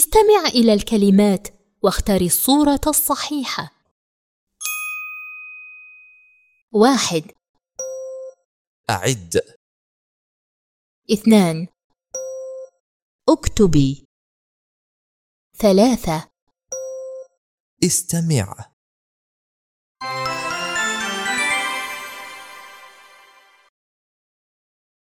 استمع إلى الكلمات واختر الصورة الصحيحة. واحد. أعد. اثنان. اكتبي. ثلاثة. استمع.